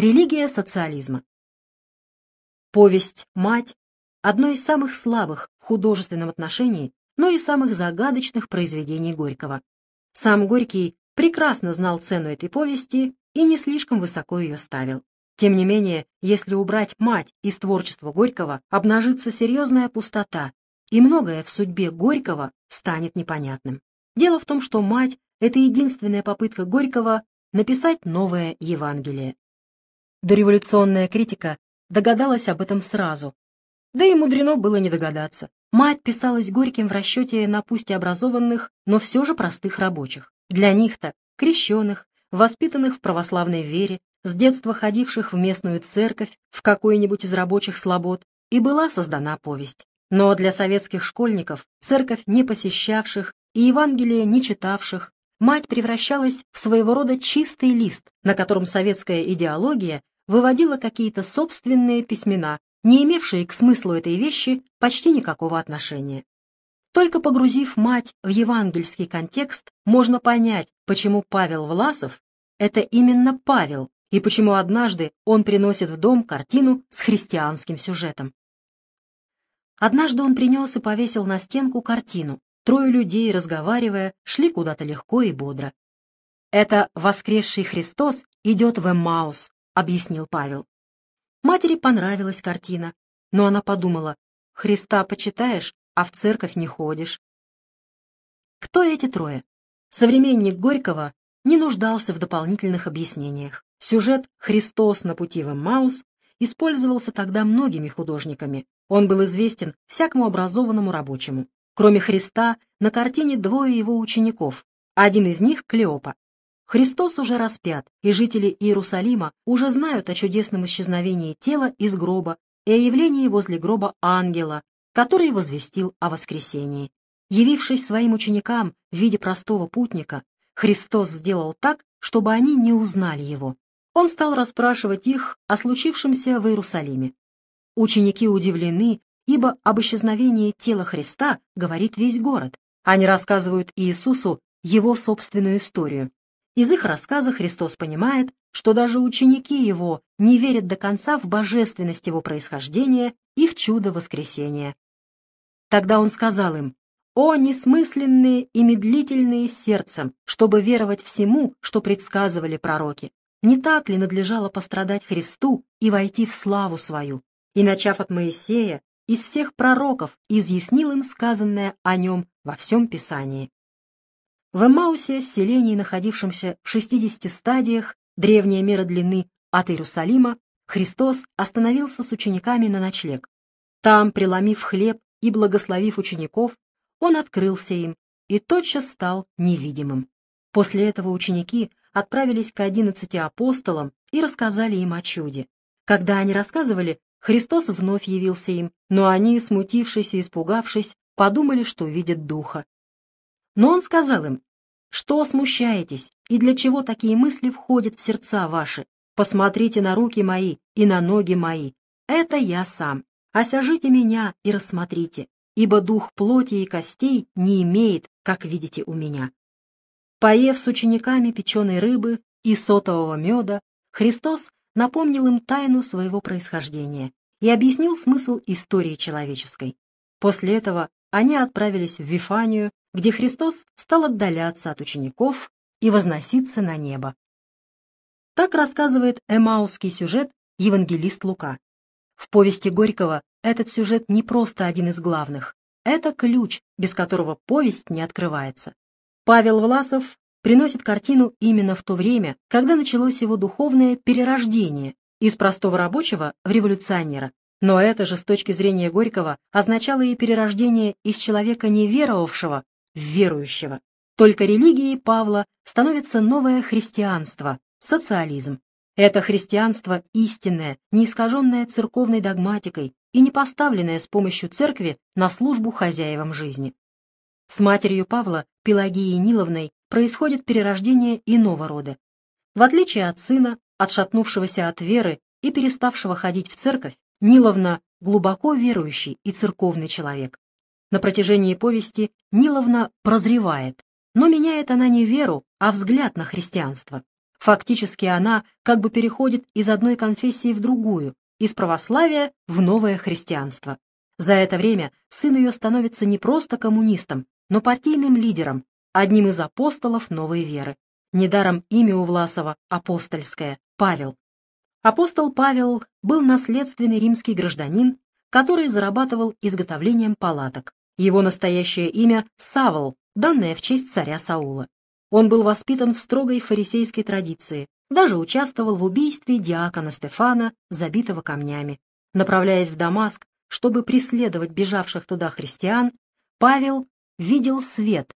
Религия социализма. Повесть «Мать» — одно из самых слабых в художественном отношении, но и самых загадочных произведений Горького. Сам Горький прекрасно знал цену этой повести и не слишком высоко ее ставил. Тем не менее, если убрать мать из творчества Горького, обнажится серьезная пустота, и многое в судьбе Горького станет непонятным. Дело в том, что мать — это единственная попытка Горького написать новое Евангелие. Дореволюционная критика догадалась об этом сразу. Да и мудрено было не догадаться. Мать писалась Горьким в расчете на пусть и образованных, но все же простых рабочих. Для них-то, крещенных, воспитанных в православной вере, с детства ходивших в местную церковь, в какой-нибудь из рабочих слобод, и была создана повесть. Но для советских школьников, церковь не посещавших и Евангелие не читавших, мать превращалась в своего рода чистый лист, на котором советская идеология выводила какие-то собственные письмена, не имевшие к смыслу этой вещи почти никакого отношения. Только погрузив мать в евангельский контекст, можно понять, почему Павел Власов — это именно Павел, и почему однажды он приносит в дом картину с христианским сюжетом. Однажды он принес и повесил на стенку картину. Трое людей, разговаривая, шли куда-то легко и бодро. Это воскресший Христос идет в Эммаус, — объяснил Павел. Матери понравилась картина, но она подумала, «Христа почитаешь, а в церковь не ходишь». Кто эти трое? Современник Горького не нуждался в дополнительных объяснениях. Сюжет «Христос на пути в Эммаус» использовался тогда многими художниками. Он был известен всякому образованному рабочему. Кроме Христа, на картине двое его учеников. Один из них — Клеопа. Христос уже распят, и жители Иерусалима уже знают о чудесном исчезновении тела из гроба и о явлении возле гроба ангела, который возвестил о воскресении. Явившись своим ученикам в виде простого путника, Христос сделал так, чтобы они не узнали его. Он стал расспрашивать их о случившемся в Иерусалиме. Ученики удивлены, ибо об исчезновении тела Христа говорит весь город. Они рассказывают Иисусу его собственную историю. Из их рассказа Христос понимает, что даже ученики его не верят до конца в божественность его происхождения и в чудо воскресения. Тогда он сказал им, «О, несмысленные и медлительные сердцем, чтобы веровать всему, что предсказывали пророки! Не так ли надлежало пострадать Христу и войти в славу свою?» И, начав от Моисея, из всех пророков изъяснил им сказанное о нем во всем Писании. В Эммаусе, селении, находившемся в 60 стадиях, древняя мера длины от Иерусалима, Христос остановился с учениками на ночлег. Там, преломив хлеб и благословив учеников, он открылся им и тотчас стал невидимым. После этого ученики отправились к одиннадцати апостолам и рассказали им о чуде. Когда они рассказывали, Христос вновь явился им, но они, смутившись и испугавшись, подумали, что видят Духа. Но он сказал им, «Что смущаетесь, и для чего такие мысли входят в сердца ваши? Посмотрите на руки мои и на ноги мои. Это я сам. Осяжите меня и рассмотрите, ибо дух плоти и костей не имеет, как видите у меня». Поев с учениками печеной рыбы и сотового меда, Христос напомнил им тайну своего происхождения и объяснил смысл истории человеческой. После этого они отправились в Вифанию, где Христос стал отдаляться от учеников и возноситься на небо. Так рассказывает эмаусский сюжет евангелист Лука. В повести Горького этот сюжет не просто один из главных. Это ключ, без которого повесть не открывается. Павел Власов приносит картину именно в то время, когда началось его духовное перерождение из простого рабочего в революционера. Но это же с точки зрения Горького означало и перерождение из человека неверовавшего верующего. Только религией Павла становится новое христианство, социализм. Это христианство истинное, не искаженное церковной догматикой и не поставленное с помощью церкви на службу хозяевам жизни. С матерью Павла, Пелагией Ниловной, происходит перерождение иного рода. В отличие от сына, отшатнувшегося от веры и переставшего ходить в церковь, Ниловна глубоко верующий и церковный человек. На протяжении повести Ниловна прозревает, но меняет она не веру, а взгляд на христианство. Фактически она как бы переходит из одной конфессии в другую, из православия в новое христианство. За это время сын ее становится не просто коммунистом, но партийным лидером, одним из апостолов новой веры. Недаром имя у Власова апостольское – Павел. Апостол Павел был наследственный римский гражданин, который зарабатывал изготовлением палаток. Его настоящее имя – Савл, данное в честь царя Саула. Он был воспитан в строгой фарисейской традиции, даже участвовал в убийстве диакона Стефана, забитого камнями. Направляясь в Дамаск, чтобы преследовать бежавших туда христиан, Павел видел свет,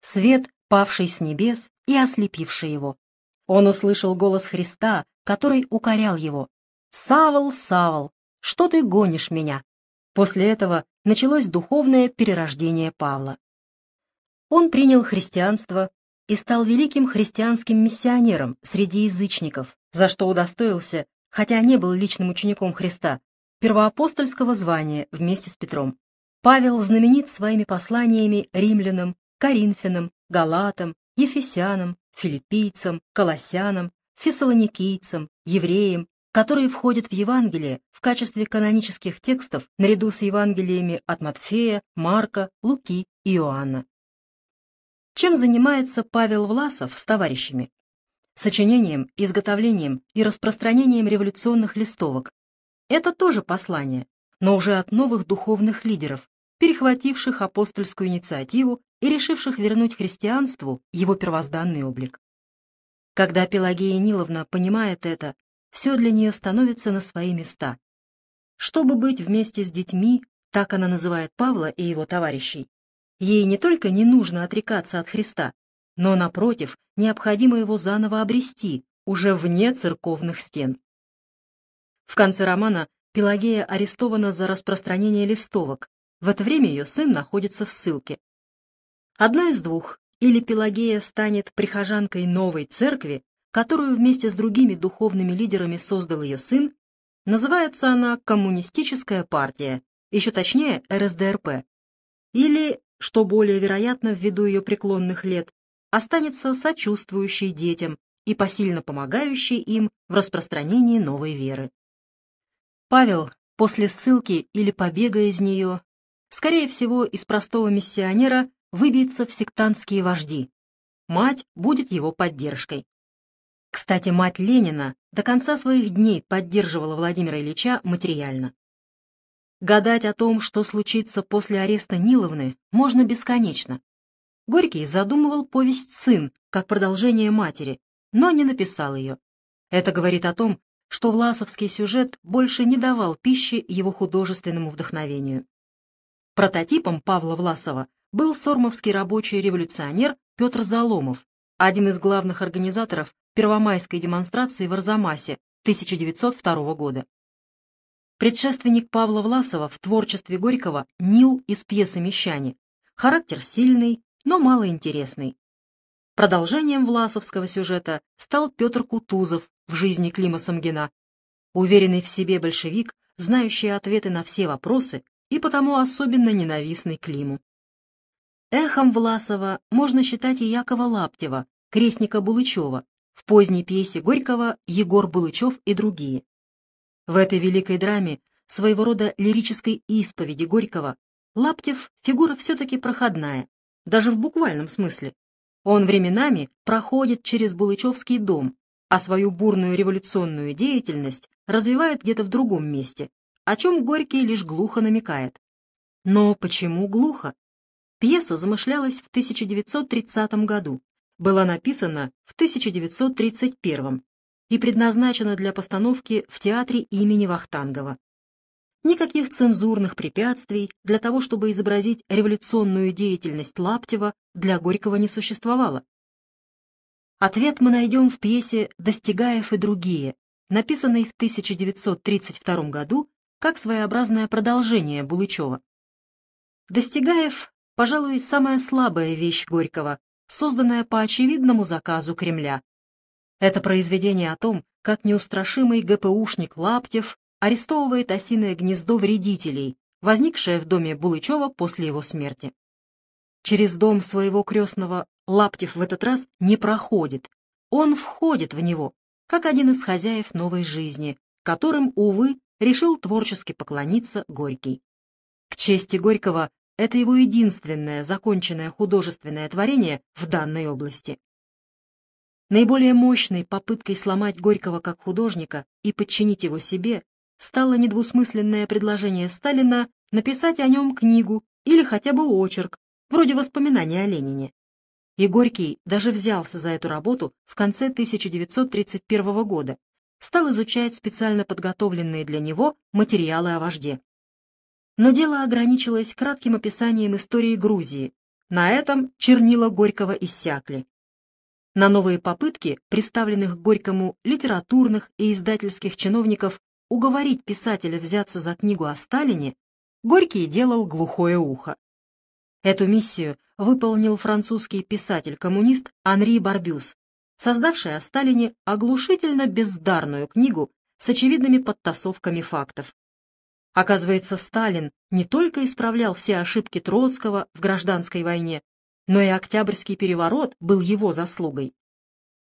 свет, павший с небес и ослепивший его. Он услышал голос Христа, который укорял его. «Савл, Савл, что ты гонишь меня?» После этого началось духовное перерождение Павла. Он принял христианство и стал великим христианским миссионером среди язычников, за что удостоился, хотя не был личным учеником Христа, первоапостольского звания вместе с Петром. Павел знаменит своими посланиями римлянам, коринфянам, галатам, ефесянам, филиппийцам, колоссянам, фессалоникийцам, евреям, которые входят в Евангелие в качестве канонических текстов наряду с Евангелиями от Матфея, Марка, Луки и Иоанна. Чем занимается Павел Власов с товарищами? Сочинением, изготовлением и распространением революционных листовок, это тоже послание, но уже от новых духовных лидеров, перехвативших апостольскую инициативу и решивших вернуть христианству его первозданный облик. Когда Пелагея Ниловна понимает это, все для нее становится на свои места. Чтобы быть вместе с детьми, так она называет Павла и его товарищей, ей не только не нужно отрекаться от Христа, но, напротив, необходимо его заново обрести, уже вне церковных стен. В конце романа Пелагея арестована за распространение листовок. В это время ее сын находится в ссылке. Одно из двух. Или Пелагея станет прихожанкой новой церкви, которую вместе с другими духовными лидерами создал ее сын, называется она «Коммунистическая партия», еще точнее РСДРП. Или, что более вероятно ввиду ее преклонных лет, останется сочувствующей детям и посильно помогающей им в распространении новой веры. Павел после ссылки или побега из нее, скорее всего, из простого миссионера выбьется в сектантские вожди. Мать будет его поддержкой. Кстати, мать Ленина до конца своих дней поддерживала Владимира Ильича материально. Гадать о том, что случится после ареста Ниловны, можно бесконечно. Горький задумывал повесть «Сын» как продолжение матери, но не написал ее. Это говорит о том, что власовский сюжет больше не давал пищи его художественному вдохновению. Прототипом Павла Власова был сормовский рабочий революционер Петр Заломов, один из главных организаторов первомайской демонстрации в Арзамасе 1902 года. Предшественник Павла Власова в творчестве Горького Нил из пьесы «Мещане». Характер сильный, но малоинтересный. Продолжением власовского сюжета стал Петр Кутузов в жизни Клима Самгина, уверенный в себе большевик, знающий ответы на все вопросы и потому особенно ненавистный Климу. Эхом Власова можно считать и Якова Лаптева, крестника Булычева, в поздней пьесе Горького «Егор Булычев и другие». В этой великой драме, своего рода лирической исповеди Горького, Лаптев — фигура все-таки проходная, даже в буквальном смысле, он временами проходит через Булычевский дом, а свою бурную революционную деятельность развивает где-то в другом месте, о чем Горький лишь глухо намекает. Но почему глухо? Пьеса замышлялась в 1930 году, была написана в 1931 и предназначена для постановки в театре имени Вахтангова. Никаких цензурных препятствий для того, чтобы изобразить революционную деятельность Лаптева, для Горького не существовало. Ответ мы найдем в пьесе «Достигаев и другие», написанной в 1932 году как своеобразное продолжение Булычева. «Достигаев» — пожалуй, самая слабая вещь Горького, созданная по очевидному заказу Кремля. Это произведение о том, как неустрашимый ГПУшник Лаптев арестовывает осиное гнездо вредителей, возникшее в доме Булычева после его смерти. Через дом своего крестного Лаптев в этот раз не проходит, он входит в него, как один из хозяев новой жизни, которым, увы, решил творчески поклониться Горький. К чести Горького, это его единственное законченное художественное творение в данной области. Наиболее мощной попыткой сломать Горького как художника и подчинить его себе стало недвусмысленное предложение Сталина написать о нем книгу или хотя бы очерк, вроде воспоминаний о Ленине. И Горький даже взялся за эту работу в конце 1931 года, стал изучать специально подготовленные для него материалы о вожде. Но дело ограничилось кратким описанием истории Грузии. На этом чернила Горького иссякли. На новые попытки, представленных Горькому литературных и издательских чиновников, уговорить писателя взяться за книгу о Сталине, Горький делал глухое ухо. Эту миссию выполнил французский писатель-коммунист Анри Барбюс, создавший о Сталине оглушительно бездарную книгу с очевидными подтасовками фактов. Оказывается, Сталин не только исправлял все ошибки Троцкого в гражданской войне, но и Октябрьский переворот был его заслугой.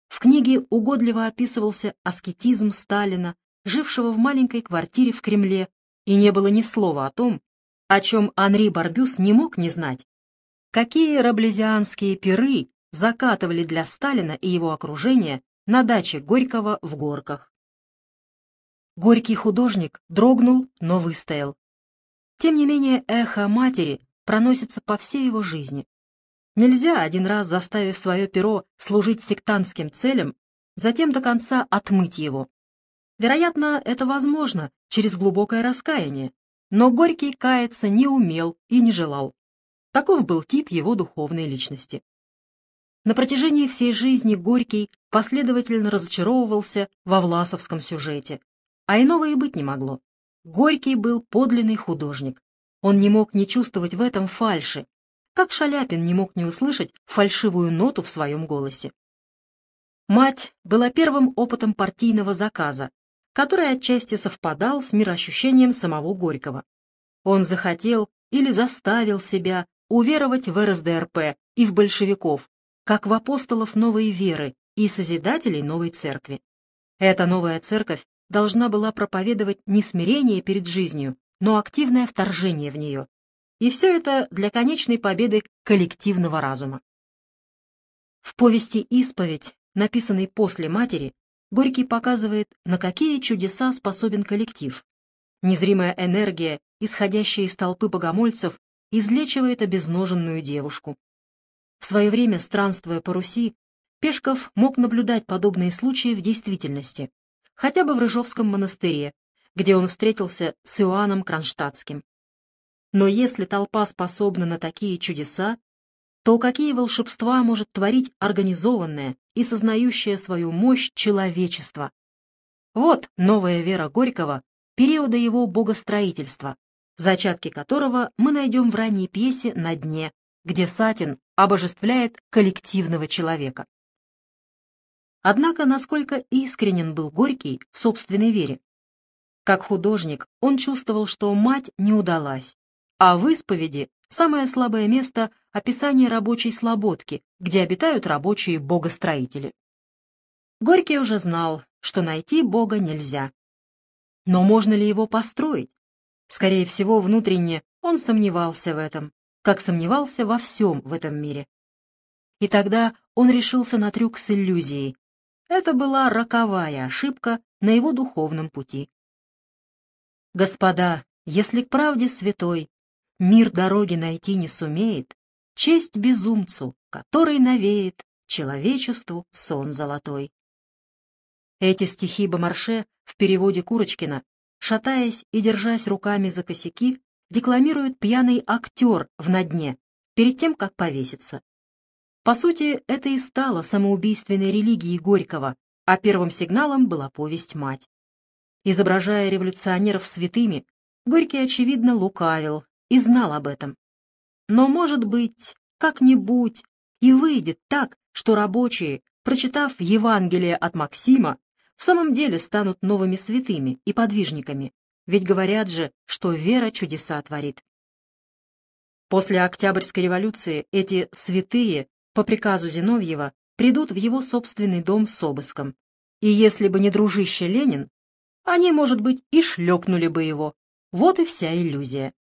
В книге угодливо описывался аскетизм Сталина, жившего в маленькой квартире в Кремле, и не было ни слова о том, о чем Анри Барбюс не мог не знать. Какие раблезианские пиры закатывали для Сталина и его окружения на даче Горького в Горках. Горький художник дрогнул, но выстоял. Тем не менее, эхо матери проносится по всей его жизни. Нельзя, один раз заставив свое перо служить сектантским целям, затем до конца отмыть его. Вероятно, это возможно через глубокое раскаяние, но Горький каяться не умел и не желал. Таков был тип его духовной личности. На протяжении всей жизни Горький последовательно разочаровывался во власовском сюжете, а иного и быть не могло. Горький был подлинный художник. Он не мог не чувствовать в этом фальши, как Шаляпин не мог не услышать фальшивую ноту в своем голосе. Мать была первым опытом партийного заказа, который отчасти совпадал с мироощущением самого Горького. Он захотел или заставил себя уверовать в РСДРП и в большевиков, как в апостолов новой веры и созидателей новой церкви. Эта новая церковь должна была проповедовать не смирение перед жизнью, но активное вторжение в нее, и все это для конечной победы коллективного разума. В повести «Исповедь», написанной после матери, Горький показывает, на какие чудеса способен коллектив. Незримая энергия, исходящая из толпы богомольцев, излечивает обезноженную девушку. В свое время, странствуя по Руси, Пешков мог наблюдать подобные случаи в действительности, хотя бы в Рыжовском монастыре, где он встретился с Иоанном Кронштадтским. Но если толпа способна на такие чудеса, то какие волшебства может творить организованное и сознающее свою мощь человечество? Вот новая вера Горького периода его богостроительства, зачатки которого мы найдем в ранней пьесе «На дне», где Сатин обожествляет коллективного человека. Однако, насколько искренен был Горький в собственной вере? Как художник он чувствовал, что мать не удалась, а в исповеди самое слабое место — описание рабочей слободки, где обитают рабочие богостроители. Горький уже знал, что найти Бога нельзя. Но можно ли его построить? Скорее всего, внутренне он сомневался в этом, как сомневался во всем в этом мире. И тогда он решился на трюк с иллюзией. Это была роковая ошибка на его духовном пути. Господа, если к правде святой мир дороги найти не сумеет, честь безумцу, который навеет человечеству сон золотой. Эти стихи Бомарше в переводе Курочкина, шатаясь и держась руками за косяки, декламирует пьяный актер в «На дне», перед тем, как повеситься. По сути, это и стало самоубийственной религией Горького, а первым сигналом была повесть «Мать». Изображая революционеров святыми, Горький, очевидно, лукавил, и знал об этом. Но, может быть, как-нибудь и выйдет так, что рабочие, прочитав Евангелие от Максима, в самом деле станут новыми святыми и подвижниками, ведь говорят же, что вера чудеса творит. После Октябрьской революции эти святые, по приказу Зиновьева, придут в его собственный дом с обыском. И если бы не дружище Ленин, они, может быть, и шлепнули бы его. Вот и вся иллюзия.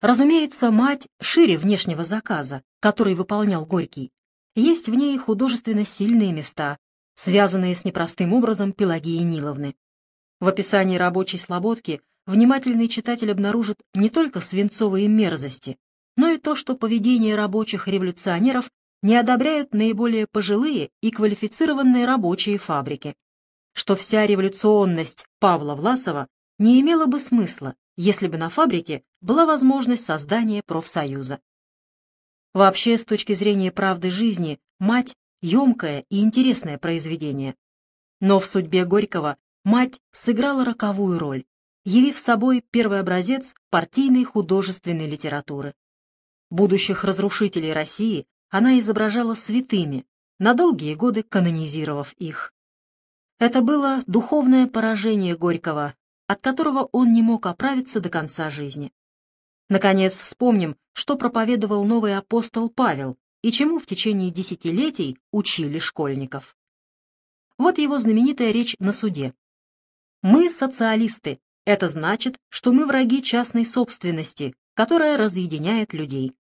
Разумеется, мать шире внешнего заказа, который выполнял Горький. Есть в ней художественно сильные места, связанные с непростым образом Пелагии Ниловны. В описании рабочей слободки внимательный читатель обнаружит не только свинцовые мерзости, но и то, что поведение рабочих революционеров не одобряют наиболее пожилые и квалифицированные рабочие фабрики, что вся революционность Павла Власова не имела бы смысла, если бы на фабрике была возможность создания профсоюза. Вообще, с точки зрения правды жизни, «Мать» — емкое и интересное произведение. Но в судьбе Горького мать сыграла роковую роль, явив собой первый образец партийной художественной литературы. Будущих разрушителей России она изображала святыми, на долгие годы канонизировав их. Это было духовное поражение Горького, от которого он не мог оправиться до конца жизни. Наконец, вспомним, что проповедовал новый апостол Павел и чему в течение десятилетий учили школьников. Вот его знаменитая речь на суде. «Мы социалисты. Это значит, что мы враги частной собственности, которая разъединяет людей».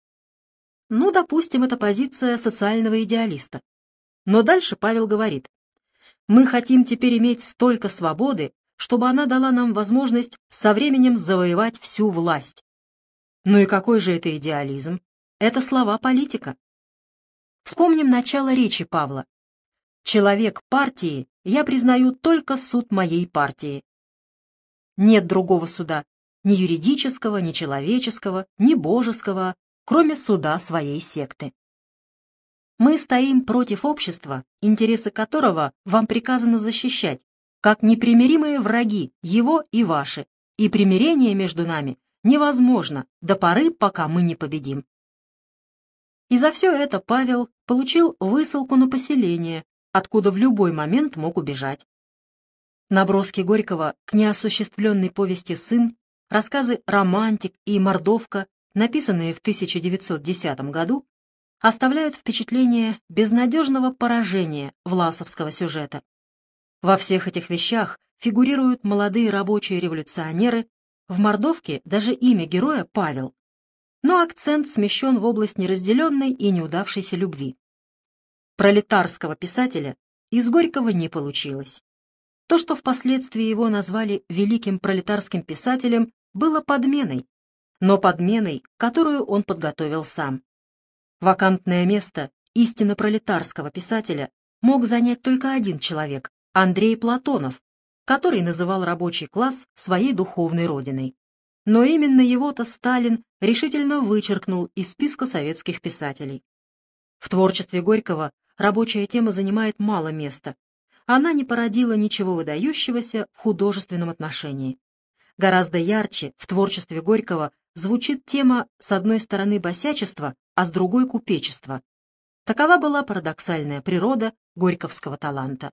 Ну, допустим, это позиция социального идеалиста. Но дальше Павел говорит, «Мы хотим теперь иметь столько свободы, чтобы она дала нам возможность со временем завоевать всю власть. Ну и какой же это идеализм? Это слова политика. Вспомним начало речи Павла. «Человек партии я признаю только суд моей партии». Нет другого суда, ни юридического, ни человеческого, ни божеского, кроме суда своей секты. Мы стоим против общества, интересы которого вам приказано защищать, как непримиримые враги, его и ваши, и примирение между нами невозможно до поры, пока мы не победим. И за все это Павел получил высылку на поселение, откуда в любой момент мог убежать. Наброски Горького к неосуществленной повести «Сын», рассказы «Романтик» и «Мордовка», написанные в 1910 году, оставляют впечатление безнадежного поражения власовского сюжета. Во всех этих вещах фигурируют молодые рабочие революционеры, в Мордовке даже имя героя Павел. Но акцент смещен в область неразделенной и неудавшейся любви. Пролетарского писателя из Горького не получилось. То, что впоследствии его назвали великим пролетарским писателем, было подменой, но подменой, которую он подготовил сам. Вакантное место истинно пролетарского писателя мог занять только один человек Андрей Платонов, который называл рабочий класс своей духовной родиной. Но именно его-то Сталин решительно вычеркнул из списка советских писателей. В творчестве Горького рабочая тема занимает мало места. Она не породила ничего выдающегося в художественном отношении. Гораздо ярче в творчестве Горького звучит тема с одной стороны босячества, а с другой купечества. Такова была парадоксальная природа горьковского таланта.